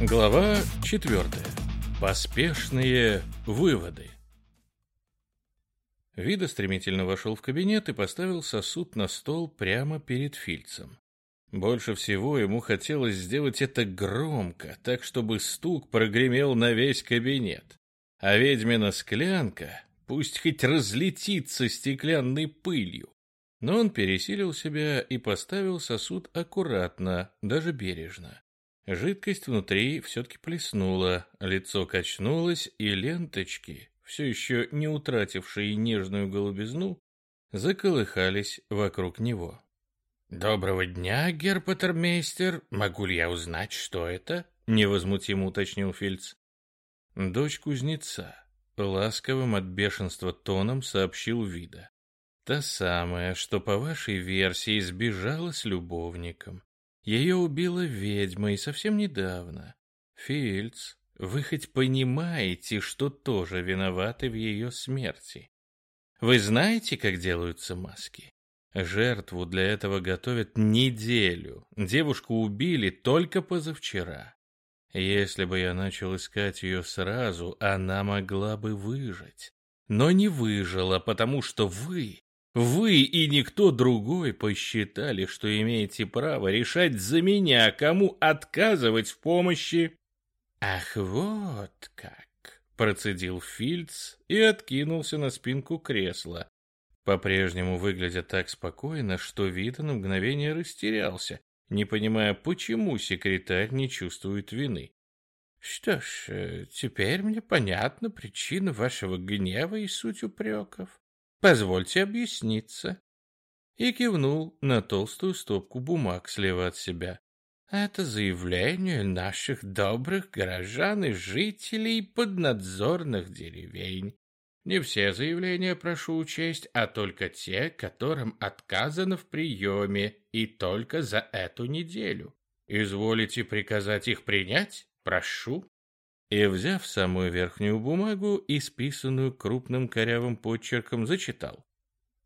Глава 4. Поспешные выводы. Вида стремительно вошел в кабинет и поставил сосуд на стол прямо перед Фильцем. Больше всего ему хотелось сделать это громко, так чтобы стук прогремел на весь кабинет. А ведьмина склянка пусть хоть разлетится стеклянной пылью. Но он пересилил себя и поставил сосуд аккуратно, даже бережно. Жидкость внутри все-таки плеснула, лицо качнулось, и ленточки, все еще не утратившие нежную голубизну, заколыхались вокруг него. «Доброго дня, герпатермейстер. Могу ли я узнать, что это?» — невозмутимо уточнил Фильц. «Дочь кузнеца», — ласковым от бешенства тоном сообщил Вида. «Та самая, что, по вашей версии, сбежала с любовником. Ее убила ведьма и совсем недавно. Фильц, вы хоть понимаете, что тоже виноваты в ее смерти? Вы знаете, как делаются маски? Жертву для этого готовят неделю. Девушку убили только позавчера. Если бы я начал искать ее сразу, она могла бы выжить. Но не выжила, потому что вы вы и никто другой посчитали, что имеете право решать за меня, кому отказывать в помощи. Ах, вот как, процедил Фильц и откинулся на спинку кресла, по-прежнему выглядя так спокойно, что Вита на мгновение растерялся, не понимая, почему секретарь не чувствует вины. Что ж, э, теперь мне понятна причина вашего гнева и суть упреков. Позвольте объясниться. И кивнул на толстую стопку бумаг слева от себя. Это заявление наших добрых горожан и жителей поднадзорных деревень. Не все заявления прошу учесть, а только те, которым отказано в приеме, и только за эту неделю. Изволите приказать их принять? Прошу и, взяв самую верхнюю бумагу, исписанную крупным корявым почерком, зачитал.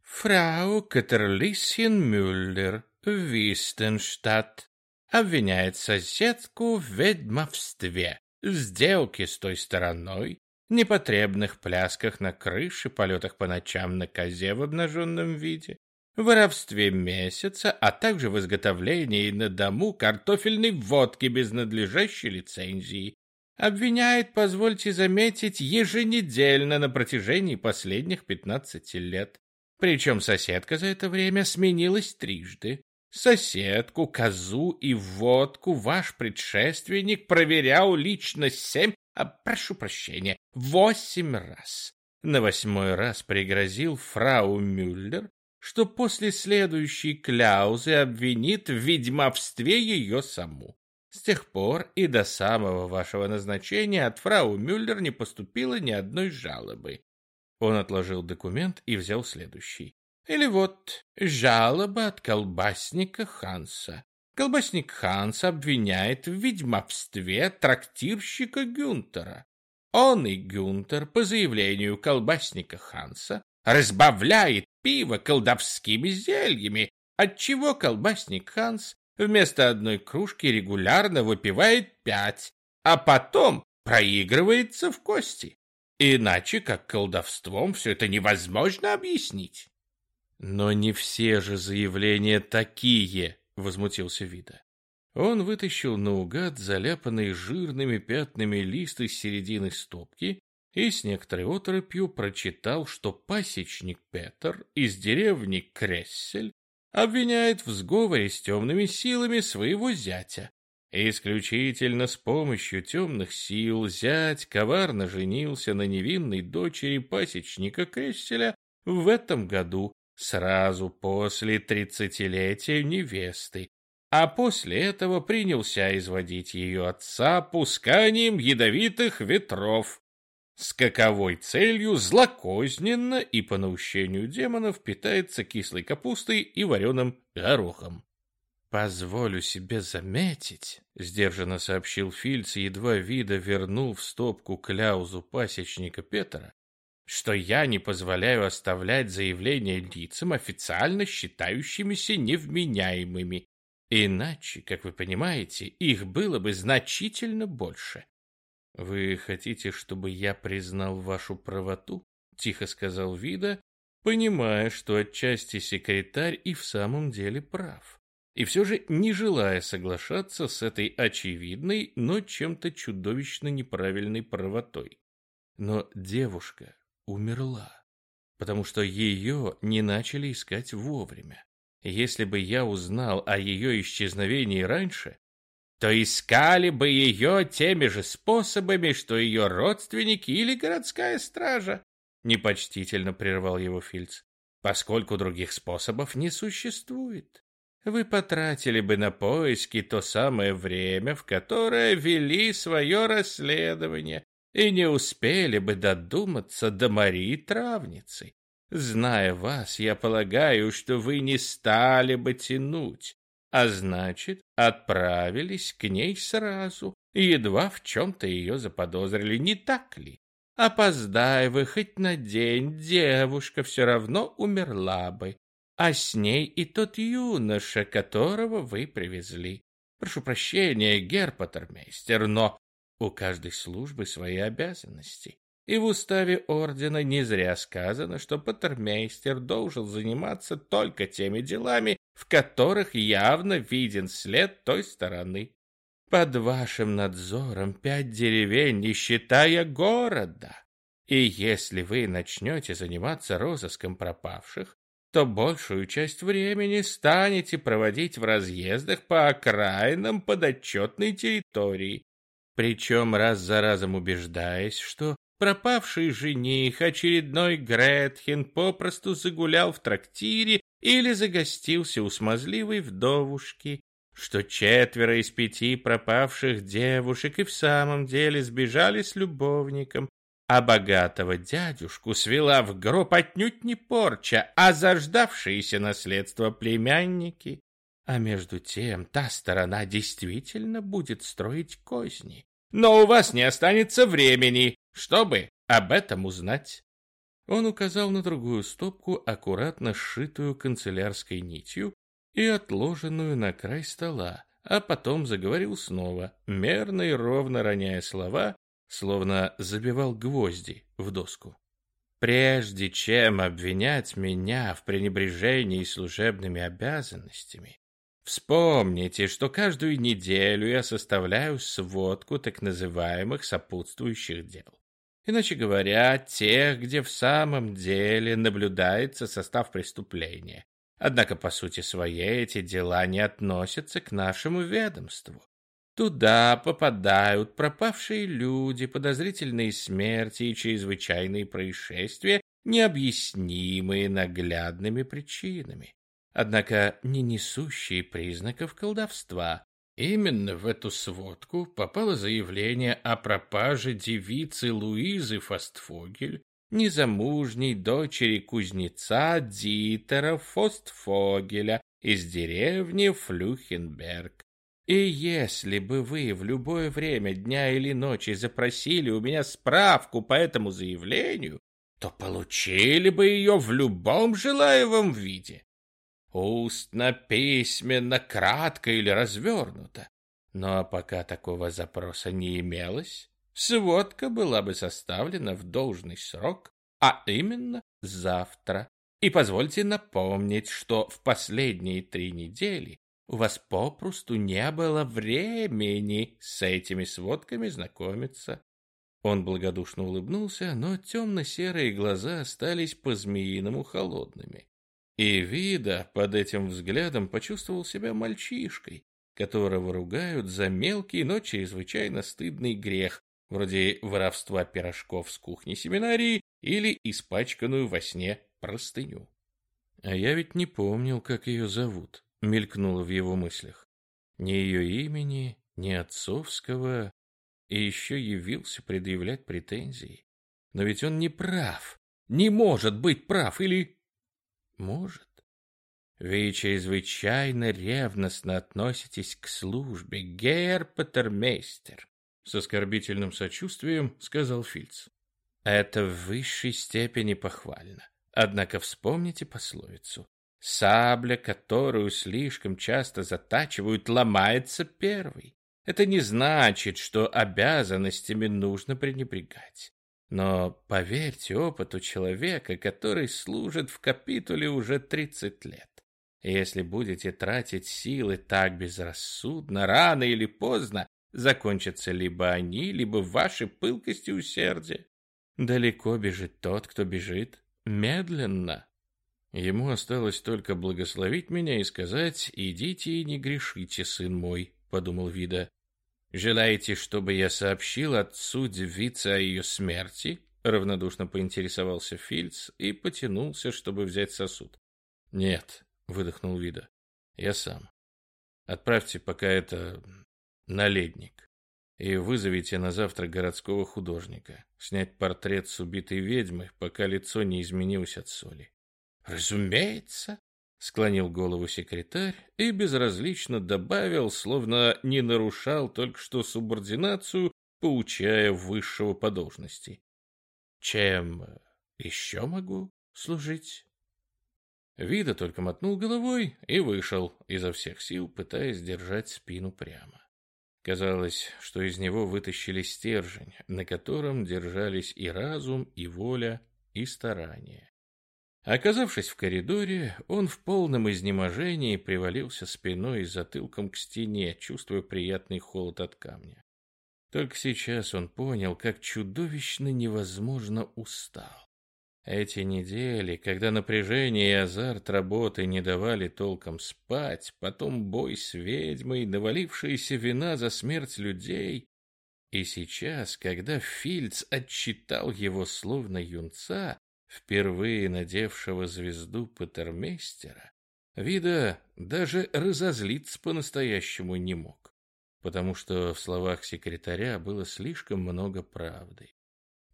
«Фрау Катерлисин Мюллер, Вистенштадт, обвиняет соседку в ведьмовстве, сделке с той стороной, непотребных плясках на крыше, полетах по ночам на козе в обнаженном виде, воровстве месяца, а также в изготовлении на дому картофельной водки без надлежащей лицензии, обвиняет, позвольте заметить, еженедельно на протяжении последних пятнадцати лет. Причем соседка за это время сменилась трижды. Соседку, козу и водку ваш предшественник проверял лично семь, а, прошу прощения, восемь раз. На восьмой раз пригрозил фрау Мюллер, что после следующей кляузы обвинит в ведьмовстве ее саму. С тех пор и до самого вашего назначения от фрау Мюллер не поступило ни одной жалобы. Он отложил документ и взял следующий. Или вот жалоба от колбасника Ханса. Колбасник Ханс обвиняет в ведьмовстве трактирщика Гюнтера. Он и Гюнтер, по заявлению колбасника Ханса, разбавляет пиво колдовскими зельями, отчего колбасник Ханс вместо одной кружки регулярно выпивает пять, а потом проигрывается в кости. Иначе как колдовством все это невозможно объяснить. Но не все же заявления такие, возмутился Вида. Он вытащил наугад заляпанный жирными пятнами лист из середины стопки и с некоторой оторопью прочитал, что пасечник Петр из деревни Крессель обвиняет в сговоре с темными силами своего зятя. Исключительно с помощью темных сил зять коварно женился на невинной дочери пасечника Кесселя в этом году, сразу после тридцатилетия невесты, а после этого принялся изводить ее отца пусканием ядовитых ветров, с каковой целью злокозненно и по наущению демонов питается кислой капустой и вареным горохом. «Позволю себе заметить», — сдержанно сообщил Фильц, едва вида вернул в стопку кляузу пасечника Петра, что я не позволяю оставлять заявления лицам, официально считающимися невменяемыми. Иначе, как вы понимаете, их было бы значительно больше. Вы хотите, чтобы я признал вашу правоту? Тихо сказал Вида, понимая, что отчасти секретарь и в самом деле прав. И все же не желая соглашаться с этой очевидной, но чем-то чудовищно неправильной правотой. Но девушка умерла, потому что ее не начали искать вовремя. Если бы я узнал о ее исчезновении раньше, то искали бы ее теми же способами, что ее родственники или городская стража. Непочтительно прервал его Фильц, поскольку других способов не существует. Вы потратили бы на поиски то самое время, в которое вели свое расследование, и не успели бы додуматься до Марии Травницы. Зная вас, я полагаю, что вы не стали бы тянуть, а значит, отправились к ней сразу, едва в чем-то ее заподозрили, не так ли? Опоздай вы хоть на день, девушка все равно умерла бы, а с ней и тот юноша, которого вы привезли. Прошу прощения, герпатермейстер, но у каждой службы свои обязанности. И в уставе ордена не зря сказано, что патермейстер должен заниматься только теми делами, в которых явно виден след той стороны. Под вашим надзором пять деревень, не считая города. И если вы начнете заниматься розыском пропавших, то большую часть времени станете проводить в разъездах по окраинам подотчетной территории, причем раз за разом убеждаясь, что пропавший жених, очередной Гретхен, попросту загулял в трактире или загостился у смазливой вдовушки, что четверо из пяти пропавших девушек и в самом деле сбежали с любовником, а богатого дядюшку свела в гроб отнюдь не порча, а заждавшиеся наследство племянники. А между тем та сторона действительно будет строить козни. Но у вас не останется времени, чтобы об этом узнать. Он указал на другую стопку, аккуратно сшитую канцелярской нитью и отложенную на край стола, а потом заговорил снова, мерно и ровно роняя слова, словно забивал гвозди в доску. Прежде чем обвинять меня в пренебрежении служебными обязанностями, Вспомните, что каждую неделю я составляю сводку так называемых сопутствующих дел. Иначе говоря, тех, где в самом деле наблюдается состав преступления. Однако, по сути своей, эти дела не относятся к нашему ведомству. Туда попадают пропавшие люди, подозрительные смерти и чрезвычайные происшествия, необъяснимые наглядными причинами однако не несущие признаков колдовства. Именно в эту сводку попало заявление о пропаже девицы Луизы Фастфогель, незамужней дочери кузнеца Дитера Фостфогеля из деревни Флюхенберг. И если бы вы в любое время дня или ночи запросили у меня справку по этому заявлению, то получили бы ее в любом желаемом виде устно, письменно, кратко или развернуто. Но пока такого запроса не имелось, сводка была бы составлена в должный срок, а именно завтра. И позвольте напомнить, что в последние три недели у вас попросту не было времени с этими сводками знакомиться. Он благодушно улыбнулся, но темно-серые глаза остались по-змеиному холодными. И Вида под этим взглядом почувствовал себя мальчишкой, которого ругают за мелкий, но чрезвычайно стыдный грех, вроде воровства пирожков с кухни семинарии или испачканную во сне простыню. А я ведь не помнил, как ее зовут, мелькнуло в его мыслях. Ни ее имени, ни отцовского, и еще явился предъявлять претензии. Но ведь он не прав, не может быть прав, или может. Вы чрезвычайно ревностно относитесь к службе, гер Патермейстер, с оскорбительным сочувствием сказал Фильц. Это в высшей степени похвально. Однако вспомните пословицу. Сабля, которую слишком часто затачивают, ломается первой. Это не значит, что обязанностями нужно пренебрегать. Но поверьте опыту человека, который служит в капитуле уже 30 лет. Если будете тратить силы так безрассудно, рано или поздно закончатся либо они, либо ваши пылкость и усердие. Далеко бежит тот, кто бежит медленно. Ему осталось только благословить меня и сказать «Идите и не грешите, сын мой», — подумал Вида. «Желаете, чтобы я сообщил отцу девице о ее смерти?» — равнодушно поинтересовался Фильц и потянулся, чтобы взять сосуд. «Нет», — выдохнул Вида, — «я сам. Отправьте пока это на ледник и вызовите на завтра городского художника, снять портрет с убитой ведьмы, пока лицо не изменилось от соли. Разумеется, склонил голову секретарь и безразлично добавил, словно не нарушал только что субординацию, поучая высшего по должности. Чем еще могу служить? Вида только мотнул головой и вышел, изо всех сил пытаясь держать спину прямо. Казалось, что из него вытащили стержень, на котором держались и разум, и воля, и старание. Оказавшись в коридоре, он в полном изнеможении привалился спиной и затылком к стене, чувствуя приятный холод от камня. Только сейчас он понял, как чудовищно невозможно устал. Эти недели, когда напряжение и азарт работы не давали толком спать, потом бой с ведьмой, навалившаяся вина за смерть людей, и сейчас, когда Фильц отчитал его словно юнца, впервые надевшего звезду патермейстера, вида даже разозлиться по-настоящему не мог, потому что в словах секретаря было слишком много правды.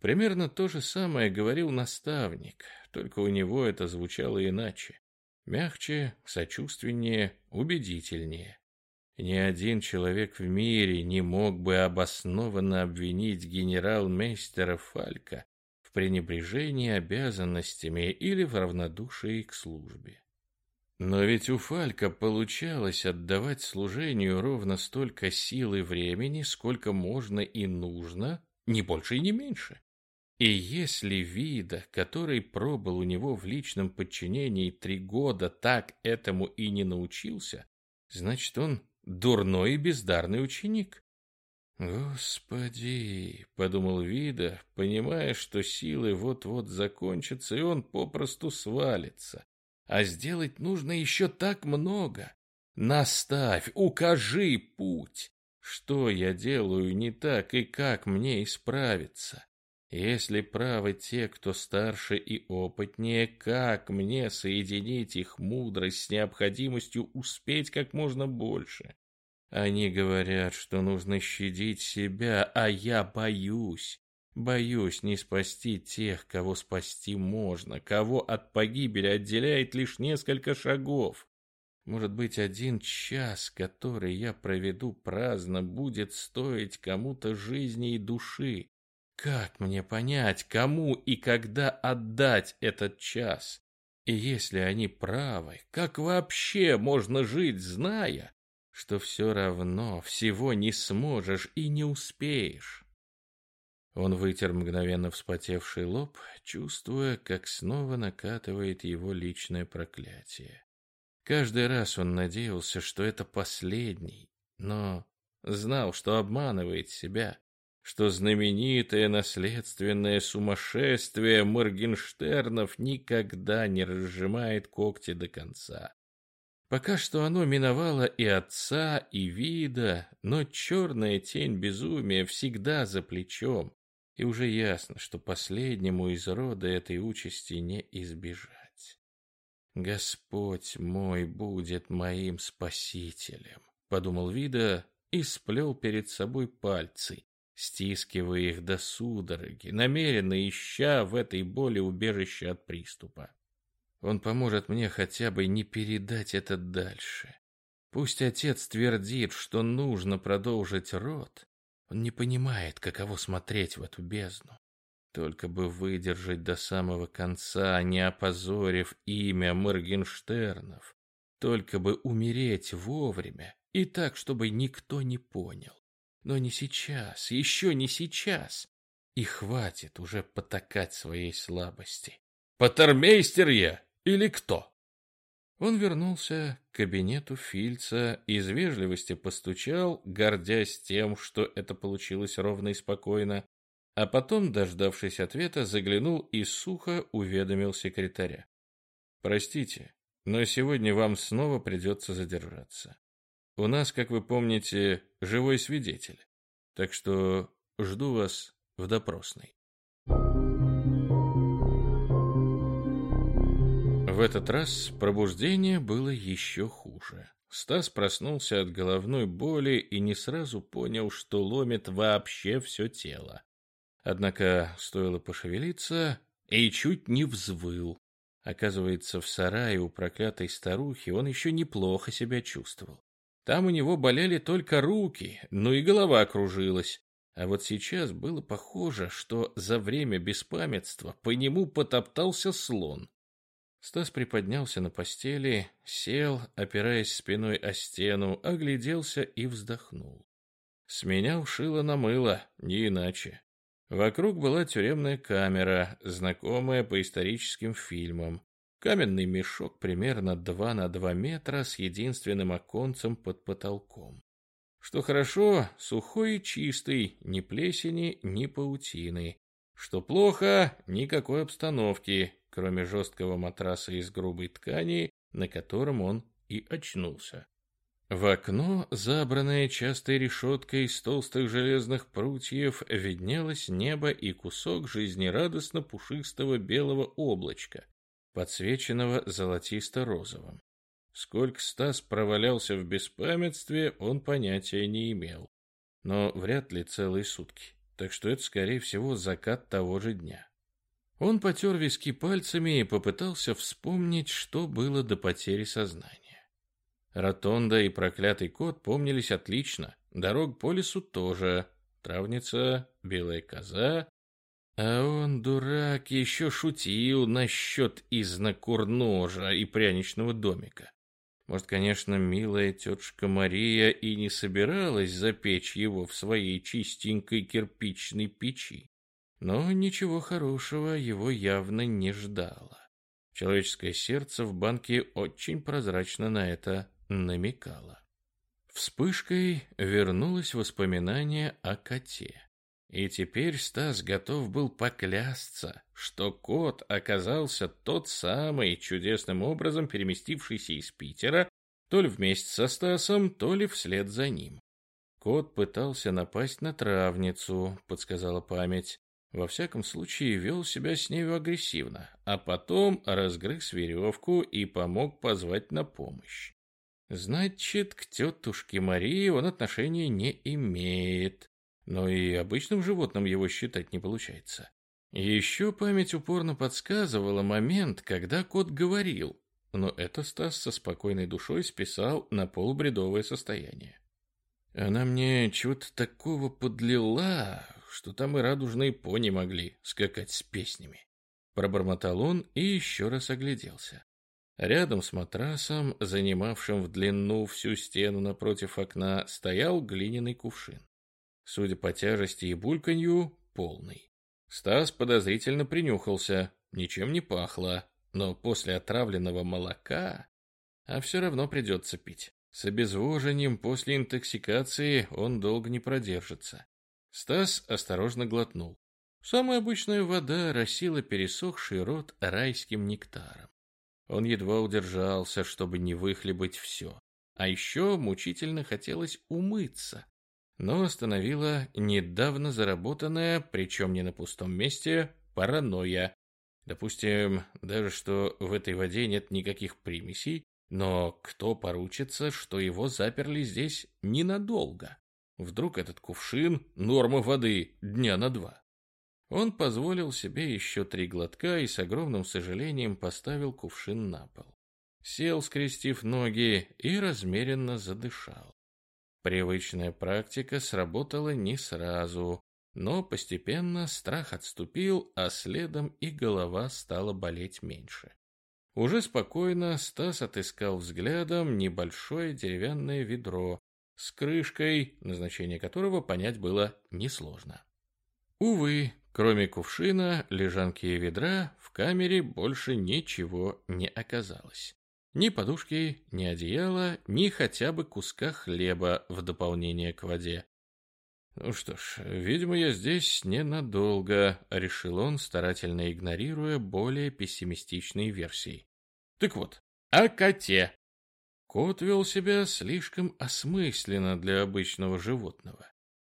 Примерно то же самое говорил наставник, только у него это звучало иначе. Мягче, сочувственнее, убедительнее. Ни один человек в мире не мог бы обоснованно обвинить генерал-мейстера Фалька в пренебрежении обязанностями или в равнодушии к службе. Но ведь у Фалька получалось отдавать служению ровно столько сил и времени, сколько можно и нужно, не больше и не меньше. И если Вида, который пробыл у него в личном подчинении три года, так этому и не научился, значит, он дурной и бездарный ученик. «Господи!» — подумал Вида, понимая, что силы вот-вот закончатся, и он попросту свалится. А сделать нужно еще так много. Наставь, укажи путь. Что я делаю не так и как мне исправиться? Если правы те, кто старше и опытнее, как мне соединить их мудрость с необходимостью успеть как можно больше? Они говорят, что нужно щадить себя, а я боюсь. Боюсь не спасти тех, кого спасти можно, кого от погибели отделяет лишь несколько шагов. Может быть, один час, который я проведу праздно, будет стоить кому-то жизни и души. Как мне понять, кому и когда отдать этот час? И если они правы, как вообще можно жить, зная, что все равно всего не сможешь и не успеешь? Он вытер мгновенно вспотевший лоб, чувствуя, как снова накатывает его личное проклятие. Каждый раз он надеялся, что это последний, но знал, что обманывает себя что знаменитое наследственное сумасшествие Моргенштернов никогда не разжимает когти до конца. Пока что оно миновало и отца, и вида, но черная тень безумия всегда за плечом, и уже ясно, что последнему из рода этой участи не избежать. «Господь мой будет моим спасителем», — подумал Вида и сплел перед собой пальцы, стискивая их до судороги, намеренно ища в этой боли убежище от приступа. Он поможет мне хотя бы не передать это дальше. Пусть отец твердит, что нужно продолжить род, он не понимает, каково смотреть в эту бездну. Только бы выдержать до самого конца, не опозорив имя Моргенштернов. Только бы умереть вовремя и так, чтобы никто не понял. Но не сейчас, еще не сейчас. И хватит уже потакать своей слабости. Патермейстер я или кто? Он вернулся к кабинету Фильца, из вежливости постучал, гордясь тем, что это получилось ровно и спокойно, а потом, дождавшись ответа, заглянул и сухо уведомил секретаря. «Простите, но сегодня вам снова придется задержаться. У нас, как вы помните, живой свидетель, так что жду вас в допросной». В этот раз пробуждение было еще хуже. Стас проснулся от головной боли и не сразу понял, что ломит вообще все тело. Однако стоило пошевелиться, и чуть не взвыл. Оказывается, в сарае у проклятой старухи он еще неплохо себя чувствовал. Там у него болели только руки, ну и голова кружилась. А вот сейчас было похоже, что за время беспамятства по нему потоптался слон. Стас приподнялся на постели, сел, опираясь спиной о стену, огляделся и вздохнул. Сменял шило на мыло, не иначе. Вокруг была тюремная камера, знакомая по историческим фильмам. Каменный мешок примерно 2 на 2 метра с единственным оконцем под потолком. Что хорошо, сухой и чистый, ни плесени, ни паутины. Что плохо, никакой обстановки, кроме жесткого матраса из грубой ткани, на котором он и очнулся. В окно, забранное частой решеткой из толстых железных прутьев, виднелось небо и кусок жизнерадостно пушистого белого облачка, подсвеченного золотисто-розовым. Сколько Стас провалялся в беспамятстве, он понятия не имел. Но вряд ли целые сутки, так что это, скорее всего, закат того же дня. Он потер виски пальцами и попытался вспомнить, что было до потери сознания. Ротонда и проклятый кот помнились отлично, дорог по лесу тоже, травница, белая коза. А он, дурак, еще шутил насчет изнакурножа и пряничного домика. Может, конечно, милая тетушка Мария и не собиралась запечь его в своей чистенькой кирпичной печи. Но ничего хорошего его явно не ждало. Человеческое сердце в банке очень прозрачно на это намекало. Вспышкой вернулось воспоминание о коте. И теперь Стас готов был поклясться, что кот оказался тот самый, чудесным образом переместившийся из Питера, то ли вместе со Стасом, то ли вслед за ним. Кот пытался напасть на травницу, подсказала память. Во всяком случае, вел себя с нею агрессивно, а потом разгрыз веревку и помог позвать на помощь. Значит, к тетушке Марии он отношения не имеет, но и обычным животным его считать не получается. Еще память упорно подсказывала момент, когда кот говорил, но это Стас со спокойной душой списал на полубредовое состояние. Она мне чего-то такого подлила, что там и радужные пони могли скакать с песнями. Пробормотал он и еще раз огляделся. Рядом с матрасом, занимавшим в длину всю стену напротив окна, стоял глиняный кувшин. Судя по тяжести и бульканью, полный. Стас подозрительно принюхался, ничем не пахло, но после отравленного молока... А все равно придется пить. С обезвожением после интоксикации он долго не продержится. Стас осторожно глотнул. Самая обычная вода росила пересохший рот райским нектаром. Он едва удержался, чтобы не выхлебать все. А еще мучительно хотелось умыться. Но остановила недавно заработанная, причем не на пустом месте, паранойя. Допустим, даже что в этой воде нет никаких примесей, но кто поручится, что его заперли здесь ненадолго? Вдруг этот кувшин — норма воды дня на два. Он позволил себе еще три глотка и с огромным сожалением поставил кувшин на пол. Сел, скрестив ноги, и размеренно задышал. Привычная практика сработала не сразу, но постепенно страх отступил, а следом и голова стала болеть меньше. Уже спокойно Стас отыскал взглядом небольшое деревянное ведро с крышкой, назначение которого понять было несложно. Увы, кроме кувшина, лежанки и ведра, в камере больше ничего не оказалось. Ни подушки, ни одеяла, ни хотя бы куска хлеба в дополнение к воде. «Ну что ж, видимо, я здесь ненадолго», — решил он, старательно игнорируя более пессимистичные версии. Так вот, о коте. Кот вел себя слишком осмысленно для обычного животного.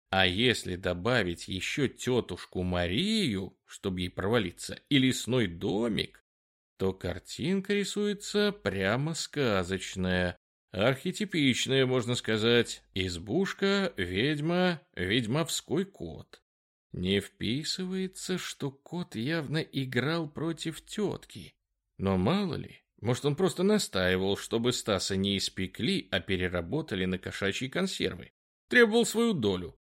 А если добавить еще тетушку Марию, чтобы ей провалиться, и лесной домик, то картинка рисуется прямо сказочная, архетипичная, можно сказать. Избушка, ведьма, ведьмовской кот. Не вписывается, что кот явно играл против тетки. Но мало ли, может, он просто настаивал, чтобы Стаса не испекли, а переработали на кошачьи консервы. Требовал свою долю.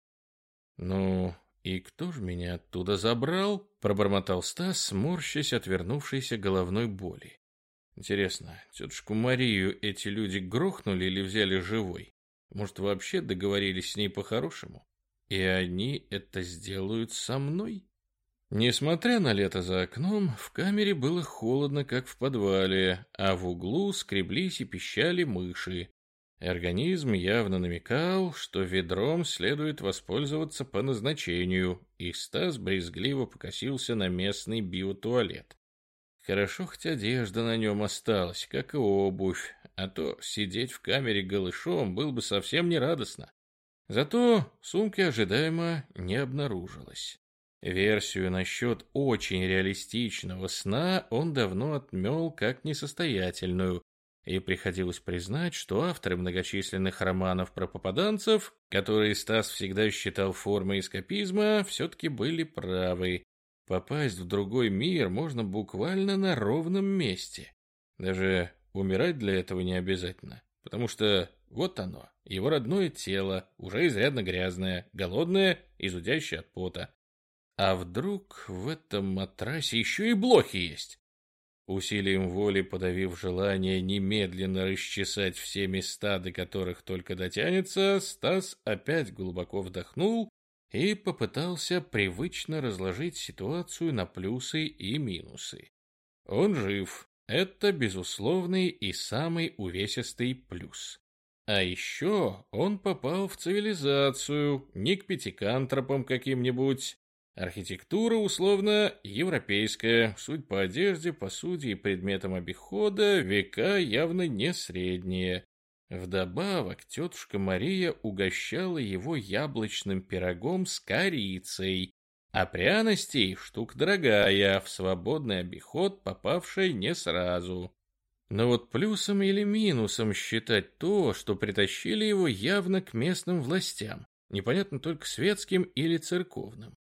«Ну, и кто ж меня оттуда забрал?» — пробормотал Стас, сморщась от вернувшейся головной боли. «Интересно, тетушку Марию эти люди грохнули или взяли живой? Может, вообще договорились с ней по-хорошему? И они это сделают со мной?» Несмотря на лето за окном, в камере было холодно, как в подвале, а в углу скреблись и пищали мыши. Организм явно намекал, что ведром следует воспользоваться по назначению, и Стас брезгливо покосился на местный биотуалет. Хорошо, хоть одежда на нем осталась, как и обувь, а то сидеть в камере голышом было бы совсем нерадостно. Зато сумки ожидаемо не обнаружилось. Версию насчет очень реалистичного сна он давно отмел как несостоятельную, и приходилось признать, что авторы многочисленных романов про попаданцев, которые Стас всегда считал формой эскапизма, все-таки были правы. Попасть в другой мир можно буквально на ровном месте. Даже умирать для этого не обязательно, потому что вот оно, его родное тело, уже изрядно грязное, голодное и зудящее от пота. А вдруг в этом матрасе еще и блохи есть? Усилием воли подавив желание немедленно расчесать все места, до которых только дотянется, Стас опять глубоко вдохнул и попытался привычно разложить ситуацию на плюсы и минусы. Он жив. Это безусловный и самый увесистый плюс. А еще он попал в цивилизацию, не к пятикантропам каким-нибудь, Архитектура условно европейская, суть по одежде, посуде и предметам обихода, века явно не средние. Вдобавок тетушка Мария угощала его яблочным пирогом с корицей, а пряностей штук дорогая, в свободный обиход попавшая не сразу. Но вот плюсом или минусом считать то, что притащили его явно к местным властям, непонятно только светским или церковным.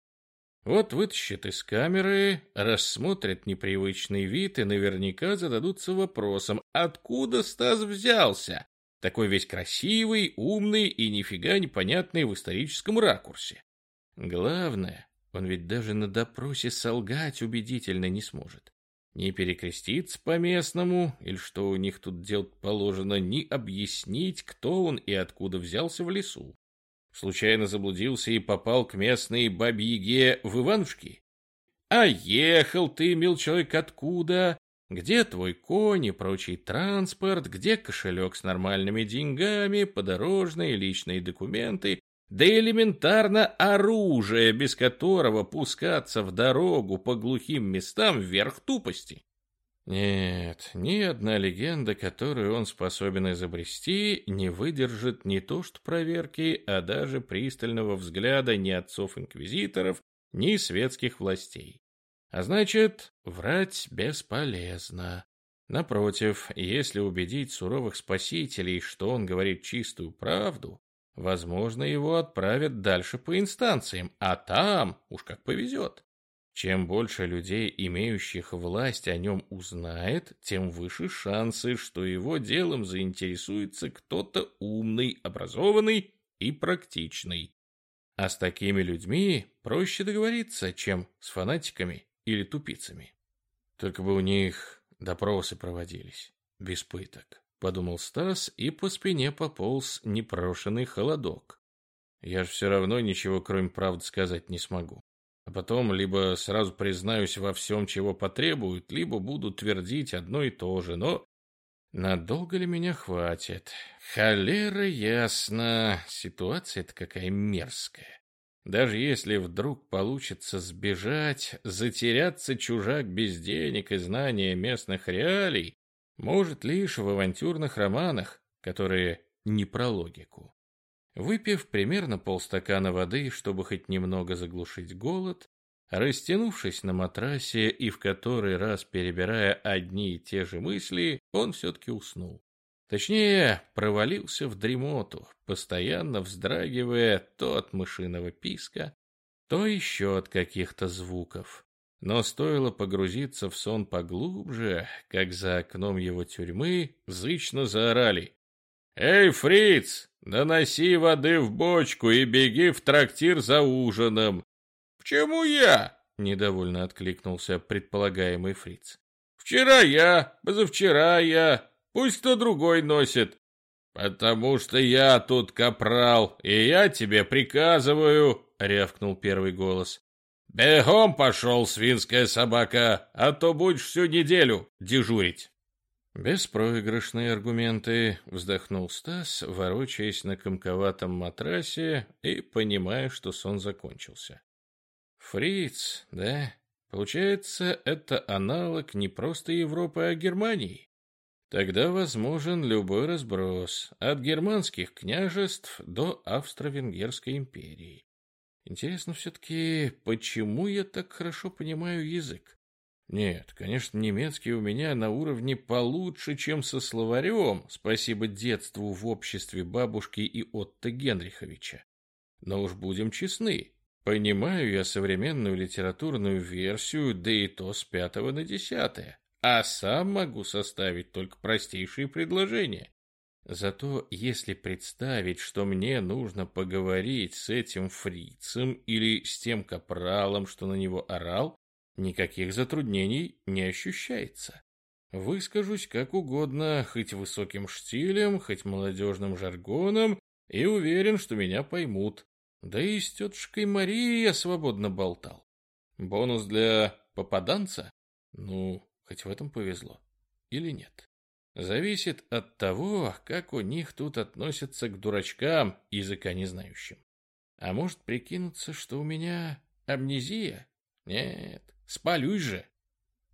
Вот вытащат из камеры, рассмотрят непривычный вид и наверняка зададутся вопросом, откуда Стас взялся? Такой весь красивый, умный и нифига непонятный в историческом ракурсе. Главное, он ведь даже на допросе солгать убедительно не сможет. Не перекреститься по-местному, или что у них тут делать положено, не объяснить, кто он и откуда взялся в лесу случайно заблудился и попал к местной бабьеге в Иванушки? А ехал ты, мил человек, откуда? Где твой конь и прочий транспорт? Где кошелек с нормальными деньгами, подорожные личные документы? Да элементарно оружие, без которого пускаться в дорогу по глухим местам вверх тупости. Нет, ни одна легенда, которую он способен изобрести, не выдержит не то что проверки, а даже пристального взгляда ни отцов-инквизиторов, ни светских властей. А значит, врать бесполезно. Напротив, если убедить суровых спасителей, что он говорит чистую правду, возможно, его отправят дальше по инстанциям, а там уж как повезет. Чем больше людей, имеющих власть, о нем узнает, тем выше шансы, что его делом заинтересуется кто-то умный, образованный и практичный. А с такими людьми проще договориться, чем с фанатиками или тупицами. Только бы у них допросы проводились, без пыток, подумал Стас, и по спине пополз непрошенный холодок. Я же все равно ничего, кроме правды, сказать не смогу. А потом либо сразу признаюсь во всем, чего потребуют, либо буду твердить одно и то же, но надолго ли меня хватит? Холера ясно, ситуация-то какая мерзкая. Даже если вдруг получится сбежать, затеряться чужак без денег и знания местных реалий, может лишь в авантюрных романах, которые не про логику. Выпив примерно полстакана воды, чтобы хоть немного заглушить голод, растянувшись на матрасе и в который раз перебирая одни и те же мысли, он все-таки уснул. Точнее, провалился в дремоту, постоянно вздрагивая то от мышиного писка, то еще от каких-то звуков. Но стоило погрузиться в сон поглубже, как за окном его тюрьмы зычно заорали. «Эй, фриц, доноси воды в бочку и беги в трактир за ужином!» «Почему я?» — недовольно откликнулся предполагаемый фриц. «Вчера я, позавчера я, пусть кто другой носит». «Потому что я тут капрал, и я тебе приказываю», — рявкнул первый голос. «Бегом пошел, свинская собака, а то будешь всю неделю дежурить». Беспроигрышные аргументы, вздохнул Стас, ворочаясь на комковатом матрасе и понимая, что сон закончился. Фриц, да? Получается, это аналог не просто Европы, а Германии. Тогда возможен любой разброс, от германских княжеств до Австро-Венгерской империи. Интересно все-таки, почему я так хорошо понимаю язык? Нет, конечно, немецкий у меня на уровне получше, чем со словарем, спасибо детству в обществе бабушки и Отто Генриховича. Но уж будем честны, понимаю я современную литературную версию, да и то с пятого на десятое, а сам могу составить только простейшие предложения. Зато если представить, что мне нужно поговорить с этим фрицем или с тем капралом, что на него орал, Никаких затруднений не ощущается. Выскажусь как угодно, хоть высоким штилем, хоть молодежным жаргоном, и уверен, что меня поймут. Да и с тетушкой Марией я свободно болтал. Бонус для попаданца? Ну, хоть в этом повезло. Или нет? Зависит от того, как у них тут относятся к дурачкам, языка не знающим. А может прикинуться, что у меня амнезия? Нет, Спалюсь же.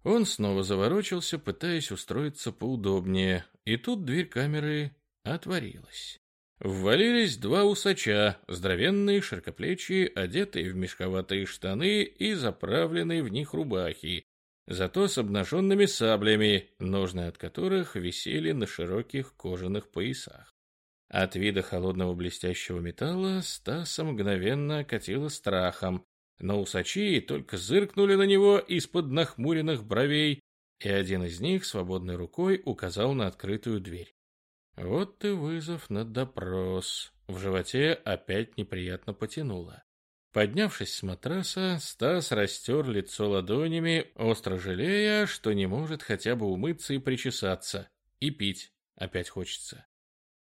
Он снова заворочился, пытаясь устроиться поудобнее, и тут дверь камеры отворилась. Ввалились два усача, здоровенные, широкоплечие, одетые в мешковатые штаны и заправленные в них рубахи, зато с обнаженными саблями, ножны от которых висели на широких кожаных поясах. От вида холодного блестящего металла Стаса мгновенно окатило страхом, но усачи только зыркнули на него из-под нахмуренных бровей, и один из них свободной рукой указал на открытую дверь. Вот ты вызов на допрос. В животе опять неприятно потянуло. Поднявшись с матраса, Стас растер лицо ладонями, остро жалея, что не может хотя бы умыться и причесаться. И пить опять хочется.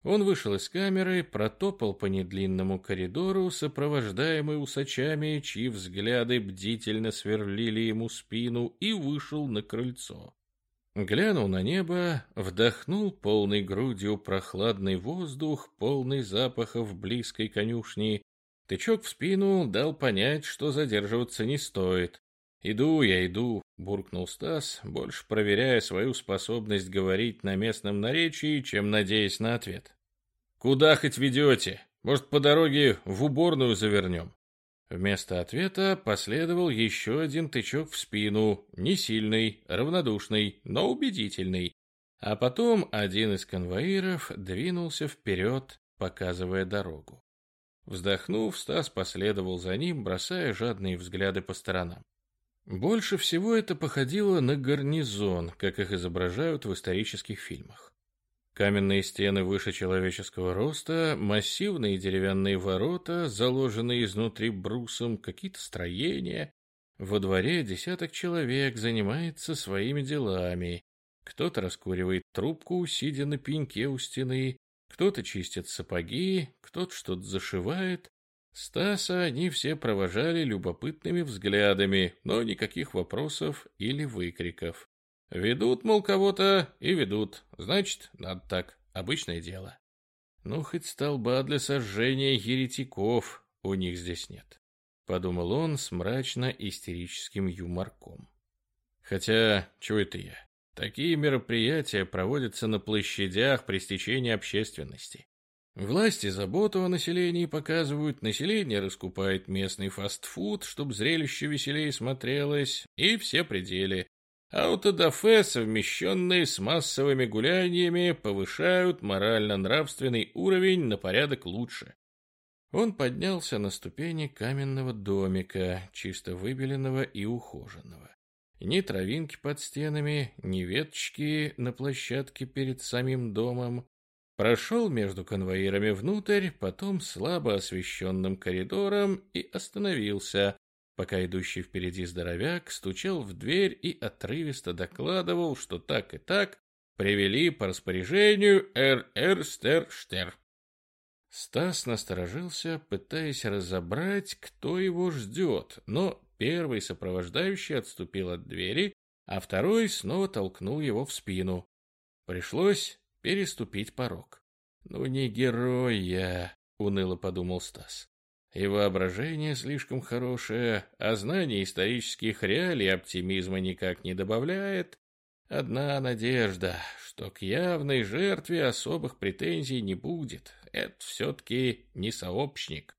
Он вышел из камеры, протопал по недлинному коридору, сопровождаемый усачами, чьи взгляды бдительно сверлили ему спину, и вышел на крыльцо. Глянул на небо, вдохнул полной грудью прохладный воздух, полный запахов близкой конюшни. Тычок в спину дал понять, что задерживаться не стоит. «Иду я, иду», — буркнул Стас, больше проверяя свою способность говорить на местном наречии, чем надеясь на ответ. «Куда хоть ведете? Может, по дороге в уборную завернем?» Вместо ответа последовал еще один тычок в спину, не сильный, равнодушный, но убедительный. А потом один из конвоиров двинулся вперед, показывая дорогу. Вздохнув, Стас последовал за ним, бросая жадные взгляды по сторонам. Больше всего это походило на гарнизон, как их изображают в исторических фильмах. Каменные стены выше человеческого роста, массивные деревянные ворота, заложенные изнутри брусом, какие-то строения. Во дворе десяток человек занимается своими делами. Кто-то раскуривает трубку, сидя на пеньке у стены, кто-то чистит сапоги, кто-то что-то зашивает. Стаса они все провожали любопытными взглядами, но никаких вопросов или выкриков. Ведут, мол, кого-то и ведут. Значит, надо так. Обычное дело. Ну, хоть столба для сожжения еретиков у них здесь нет. Подумал он с мрачно-истерическим юморком. Хотя, чего это я? Такие мероприятия проводятся на площадях при стечении общественности. Власти заботу о населении показывают, население раскупает местный фастфуд, чтобы зрелище веселее смотрелось, и все пределы. Аутодафе, совмещенные с массовыми гуляниями, повышают морально-нравственный уровень на порядок лучше. Он поднялся на ступени каменного домика, чисто выбеленного и ухоженного. Ни травинки под стенами, ни веточки на площадке перед самим домом. Прошел между конвоирами внутрь, потом слабо освещенным коридором и остановился, пока идущий впереди здоровяк стучал в дверь и отрывисто докладывал, что так и так привели по распоряжению Р.Р. Стерштер. Стас насторожился, пытаясь разобрать, кто его ждет, но первый сопровождающий отступил от двери, а второй снова толкнул его в спину. Пришлось переступить порог. «Ну не герой я», — уныло подумал Стас. И воображение слишком хорошее, а знание исторических реалий оптимизма никак не добавляет. Одна надежда, что к явной жертве особых претензий не будет. Это все-таки не сообщник.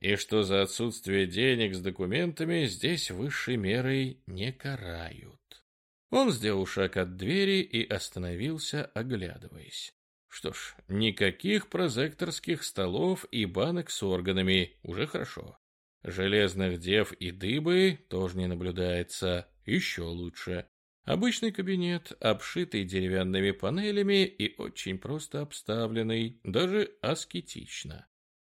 И что за отсутствие денег с документами здесь высшей мерой не карают. Он сделал шаг от двери и остановился, оглядываясь. Что ж, никаких прозекторских столов и банок с органами, уже хорошо. Железных дев и дыбы тоже не наблюдается, еще лучше. Обычный кабинет, обшитый деревянными панелями и очень просто обставленный, даже аскетично.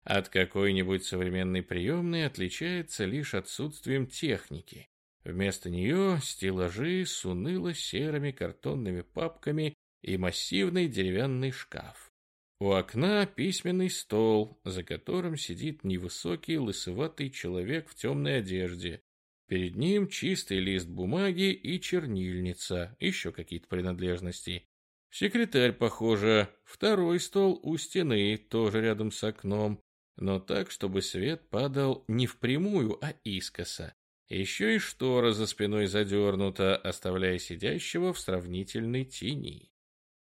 От какой-нибудь современной приемной отличается лишь отсутствием техники. Вместо нее стеллажи с уныло-серыми картонными папками и массивный деревянный шкаф. У окна письменный стол, за которым сидит невысокий лысоватый человек в темной одежде. Перед ним чистый лист бумаги и чернильница, еще какие-то принадлежности. Секретарь, похоже, второй стол у стены, тоже рядом с окном, но так, чтобы свет падал не впрямую, а искоса. Еще и штора за спиной задернута, оставляя сидящего в сравнительной тени.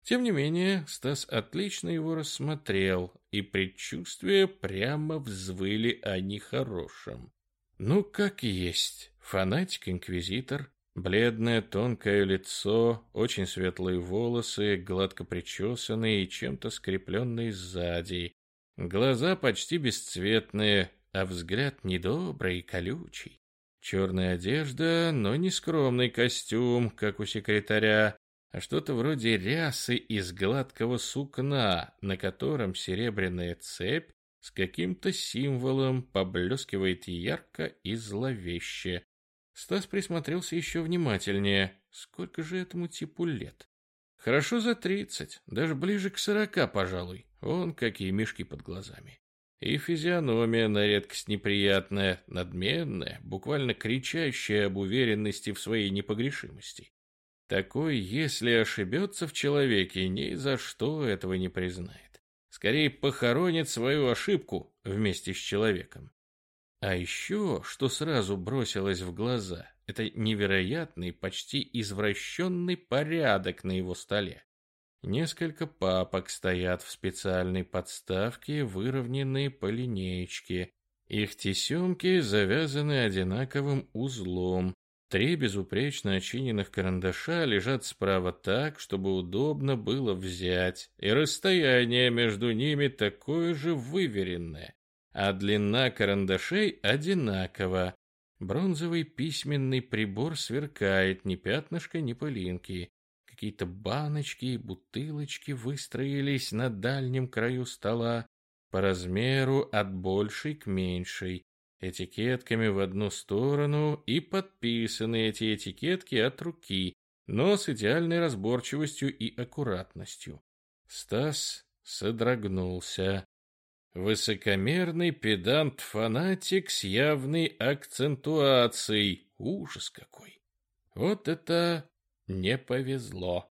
Тем не менее, Стас отлично его рассмотрел, и предчувствия прямо взвыли о нехорошем. Ну, как есть, фанатик-инквизитор, бледное тонкое лицо, очень светлые волосы, гладко причесанные и чем-то скрепленные сзади, глаза почти бесцветные, а взгляд недобрый и колючий. Черная одежда, но не скромный костюм, как у секретаря, а что-то вроде рясы из гладкого сукна, на котором серебряная цепь с каким-то символом поблескивает ярко и зловеще. Стас присмотрелся еще внимательнее. Сколько же этому типу лет? Хорошо за тридцать, даже ближе к сорока, пожалуй. Он какие мешки под глазами. И физиономия на редкость неприятная, надменная, буквально кричащая об уверенности в своей непогрешимости. Такой, если ошибется в человеке, ни за что этого не признает. Скорее похоронит свою ошибку вместе с человеком. А еще, что сразу бросилось в глаза, это невероятный, почти извращенный порядок на его столе. Несколько папок стоят в специальной подставке, выровненные по линеечке. Их тесемки завязаны одинаковым узлом, Три безупречно очиненных карандаша лежат справа так, чтобы удобно было взять, и расстояние между ними такое же выверенное, а длина карандашей одинакова. Бронзовый письменный прибор сверкает, ни пятнышка, ни пылинки. Какие-то баночки и бутылочки выстроились на дальнем краю стола, по размеру от большей к меньшей, этикетками в одну сторону и подписаны эти этикетки от руки, но с идеальной разборчивостью и аккуратностью. Стас содрогнулся. Высокомерный педант-фанатик с явной акцентуацией. Ужас какой! Вот это не повезло.